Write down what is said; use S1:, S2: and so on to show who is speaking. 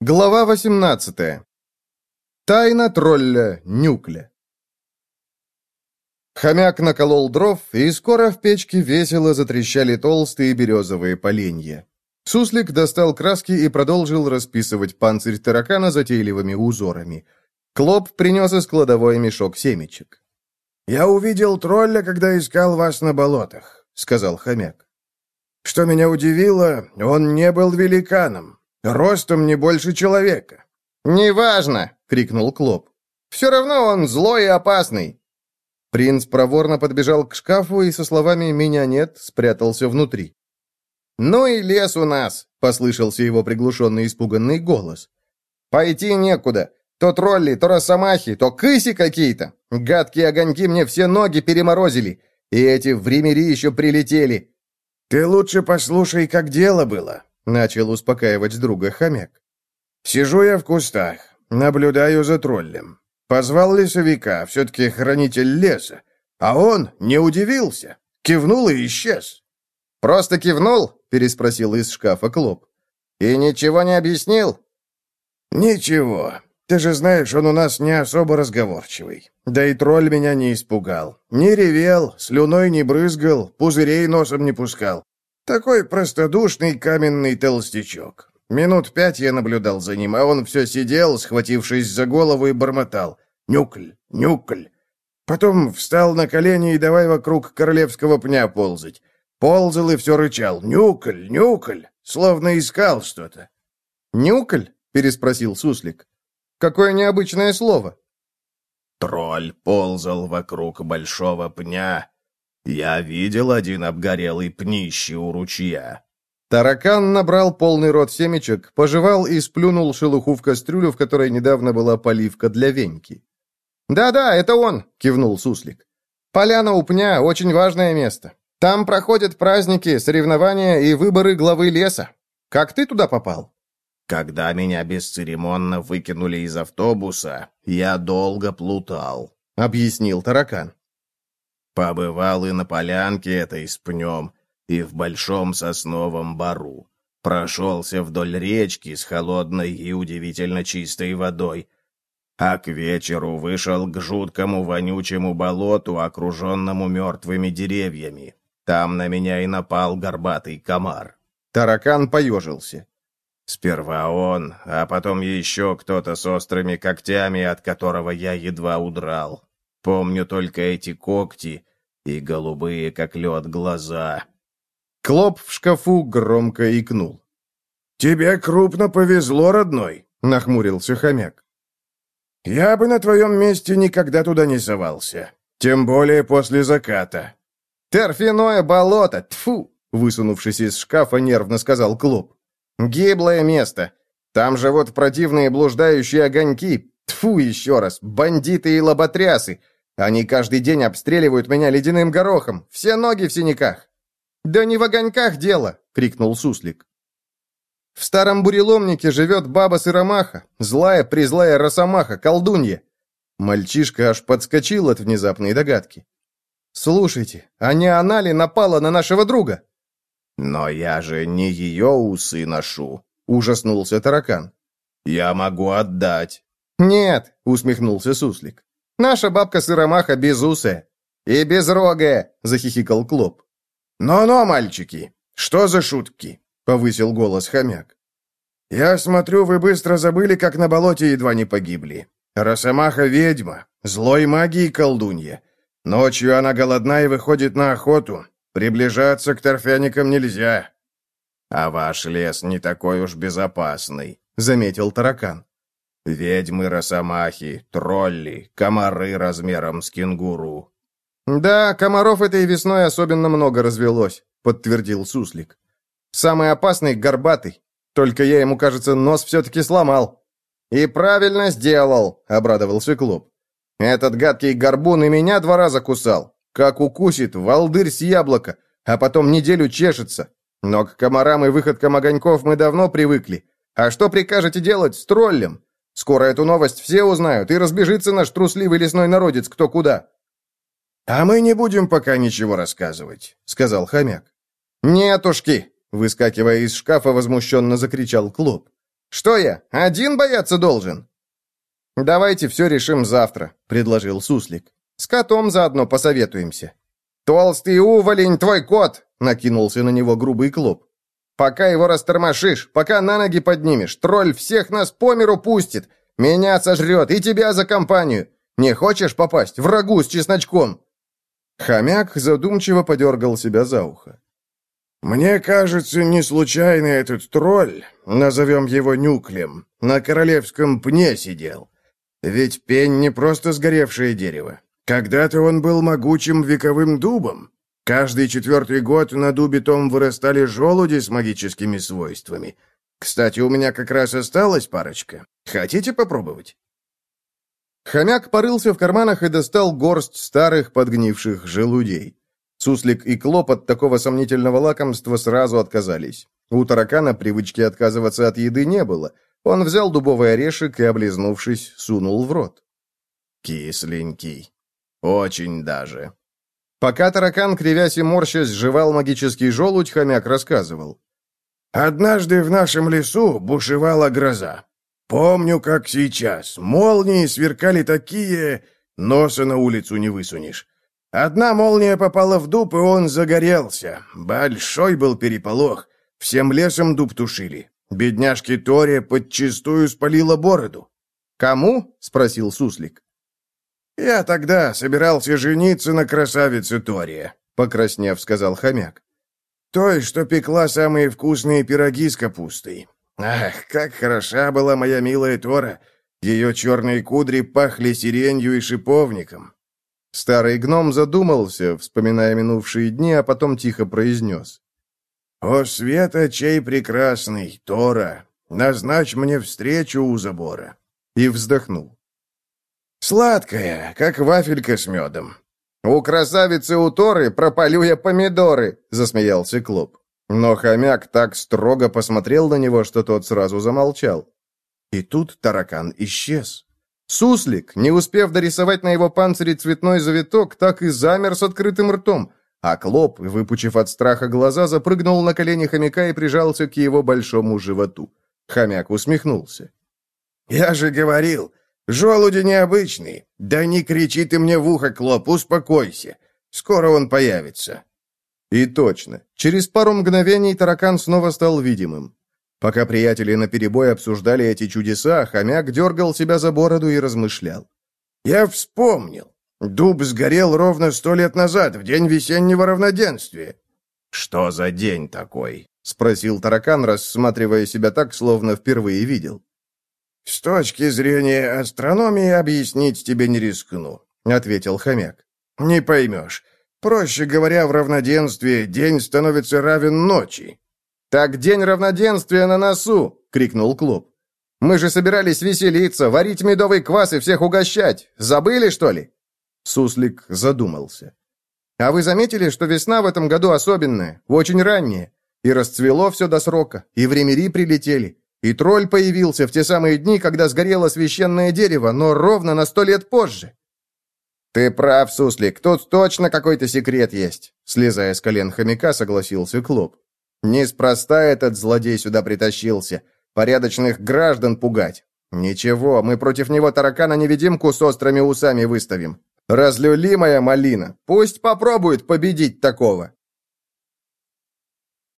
S1: Глава 18. Тайна тролля Нюкля. Хомяк наколол дров, и скоро в печке весело затрещали толстые березовые поленья. Суслик достал краски и продолжил расписывать панцирь таракана затейливыми узорами. Клоп принес из кладовой мешок семечек.
S2: «Я увидел тролля, когда искал вас на болотах», — сказал хомяк. «Что меня удивило, он не был великаном. Ростом не больше человека».
S1: «Неважно!» — крикнул Клоп. «Все равно он злой и опасный!» Принц проворно подбежал к шкафу и со словами «меня нет» спрятался внутри. «Ну и лес у нас!» — послышался его приглушенный испуганный голос. «Пойти некуда. То тролли, то росомахи, то кыси какие-то. Гадкие огоньки мне все ноги переморозили. И эти в Римери еще прилетели».
S2: «Ты лучше послушай, как дело было»,
S1: Начал успокаивать друга хомяк.
S2: «Сижу я в кустах, наблюдаю за троллем. Позвал лесовика, все-таки хранитель леса. А он не удивился, кивнул и исчез».
S1: «Просто кивнул?» — переспросил из шкафа Клоп. «И ничего не объяснил?»
S2: «Ничего. Ты же знаешь, он у нас не особо разговорчивый. Да и тролль меня не испугал. Не ревел, слюной не брызгал, пузырей носом не пускал. Такой простодушный каменный толстячок. Минут пять я наблюдал за ним, а он все сидел, схватившись за голову и бормотал. «Нюкль! Нюкль!» Потом встал на колени и давай вокруг королевского пня ползать. Ползал и все рычал. «Нюкль! Нюкль!» Словно искал что-то.
S1: «Нюкль?» — переспросил Суслик. «Какое необычное слово!»
S3: Тролль ползал вокруг большого пня, я видел один обгорелый пнище у ручья.
S1: Таракан набрал полный рот семечек, пожевал и сплюнул шелуху в кастрюлю, в которой недавно была поливка для веньки. «Да-да, это он!» — кивнул Суслик. «Поляна у пня — очень важное место. Там проходят праздники, соревнования и выборы главы леса. Как ты туда попал?»
S3: «Когда меня бесцеремонно выкинули из автобуса, я долго плутал», — объяснил таракан. Побывал и на полянке этой с пнем, и в большом сосновом бару. Прошелся вдоль речки с холодной и удивительно чистой водой, а к вечеру вышел к жуткому вонючему болоту, окруженному мертвыми деревьями. Там на меня и напал горбатый комар.
S1: Таракан поежился.
S3: Сперва он, а потом еще кто-то с острыми когтями, от которого я едва удрал. Помню только эти когти и голубые, как лед, глаза.
S1: Клоп в шкафу громко икнул.
S2: «Тебе крупно повезло, родной», — нахмурился хомяк. «Я бы на твоем месте никогда туда не совался. Тем более после заката».
S1: «Торфяное болото! Тфу! высунувшись из шкафа, нервно сказал Клоп. «Гиблое место. Там живут противные блуждающие огоньки. Тфу еще раз! Бандиты и лоботрясы! Они каждый день обстреливают меня ледяным горохом, все ноги в синяках!» «Да не в огоньках дело!» — крикнул Суслик. «В старом буреломнике живет баба-сыромаха, злая-призлая росомаха, колдунья!» Мальчишка аж подскочил от внезапной догадки. «Слушайте, а не она ли напала на нашего друга?»
S3: «Но я же не ее усы ношу», — ужаснулся таракан. «Я могу отдать».
S1: «Нет», — усмехнулся Суслик. Наша бабка-сыромаха безусая. И безрогая, захихикал Клоп.
S2: «Но-но, мальчики, что за шутки?» — повысил голос хомяк. «Я смотрю, вы быстро забыли, как на болоте едва не погибли. Росомаха — ведьма, злой магии колдунья. Ночью она голодна и выходит на охоту. Приближаться к торфяникам нельзя».
S3: «А ваш лес не такой уж безопасный», — заметил таракан. Ведьмы-росомахи, тролли, комары размером с кенгуру.
S1: «Да, комаров этой весной особенно много развелось», — подтвердил Суслик. «Самый опасный — горбатый. Только я ему, кажется, нос все-таки сломал». «И правильно сделал», — обрадовался Клоп. «Этот гадкий горбун и меня два раза кусал. Как укусит, волдырь с яблока, а потом неделю чешется. Но к комарам и выходкам огоньков мы давно привыкли. А что прикажете делать с троллем? Скоро эту новость все узнают, и разбежится наш трусливый лесной народец кто куда».
S2: «А мы не будем пока ничего рассказывать», — сказал хомяк.
S1: «Нетушки!» — выскакивая из шкафа, возмущенно закричал Клоп. Что я, один бояться должен?» «Давайте все решим завтра», — предложил Суслик. «С котом заодно посоветуемся». «Толстый уволень, твой кот!» — накинулся на него грубый клоп. «Пока его растормошишь, пока на ноги поднимешь, тролль всех нас по миру пустит, меня сожрет и тебя за компанию. Не хочешь попасть? Врагу с чесночком!» Хомяк задумчиво подергал себя за ухо.
S2: «Мне кажется, не случайно этот тролль, назовем его Нюклем, на королевском пне сидел. Ведь пень не просто сгоревшее дерево. Когда-то он был могучим вековым дубом. Каждый четвертый год на дубе том вырастали желуди с магическими свойствами. Кстати, у меня как раз осталась парочка. Хотите попробовать?»
S1: Хомяк порылся в карманах и достал горсть старых подгнивших желудей. Суслик и Клоп от такого сомнительного лакомства сразу отказались. У таракана привычки отказываться от еды не было. Он взял дубовый орешек и, облизнувшись, сунул в рот.
S3: «Кисленький. Очень даже».
S1: Пока таракан, кривясь и морщась, жевал магический желудь, хомяк рассказывал.
S2: «Однажды в нашем лесу бушевала гроза. Помню, как сейчас. Молнии сверкали такие, носа на улицу не высунешь. Одна молния попала в дуб, и он загорелся. Большой был переполох. Всем лесом дуб тушили. Бедняжке Торе подчистую спалила бороду.
S1: «Кому?» — спросил Суслик.
S2: «Я тогда собирался жениться на красавице Торе», — покраснев, сказал хомяк. «Той, что пекла самые вкусные пироги с капустой. Ах, как хороша была моя милая Тора! Ее черные кудри пахли сиренью и шиповником.
S1: Старый гном задумался, вспоминая минувшие дни, а потом тихо произнес.
S2: «О, света, чей прекрасный, Тора! Назначь мне встречу у забора!»
S1: И вздохнул.
S2: «Сладкая, как вафелька с медом».
S1: «У красавицы у Торы пропалю я помидоры!» — засмеялся Клоп. Но хомяк так строго посмотрел на него, что тот сразу замолчал. И тут таракан исчез. Суслик, не успев дорисовать на его панцире цветной завиток, так и замер с открытым ртом, а Клоп, выпучив от страха глаза, запрыгнул на колени хомяка и прижался к его большому животу. Хомяк усмехнулся.
S2: «Я же говорил, желуди необычный. Да не кричи ты мне в ухо, Клоп, успокойся. Скоро он появится».
S1: И точно. Через пару мгновений таракан снова стал видимым. Пока приятели наперебой обсуждали эти чудеса, хомяк дергал себя за бороду и размышлял.
S2: «Я вспомнил. Дуб сгорел ровно сто лет назад, в день весеннего равноденствия».
S3: «Что за день такой?»
S1: — спросил таракан, рассматривая себя так, словно впервые видел.
S2: «С точки зрения астрономии объяснить тебе не рискну», — ответил хомяк. «Не поймешь. Проще говоря, в равноденствии день становится равен ночи».
S1: «Так день равноденствия на носу!» — крикнул Клоп. «Мы же собирались веселиться, варить медовый квас и всех угощать. Забыли, что ли?» Суслик задумался. «А вы заметили, что весна в этом году особенная, очень ранняя? И расцвело все до срока, и времери прилетели, и тролль появился в те самые дни, когда сгорело священное дерево, но ровно на сто лет позже». «Ты прав, Суслик, тут точно какой-то секрет есть», слезая с колен хомяка, согласился Клоп. «Неспроста этот злодей сюда притащился. Порядочных граждан пугать. Ничего, мы против него таракана-невидимку с острыми усами выставим. Разлюли моя малина. Пусть попробует победить такого».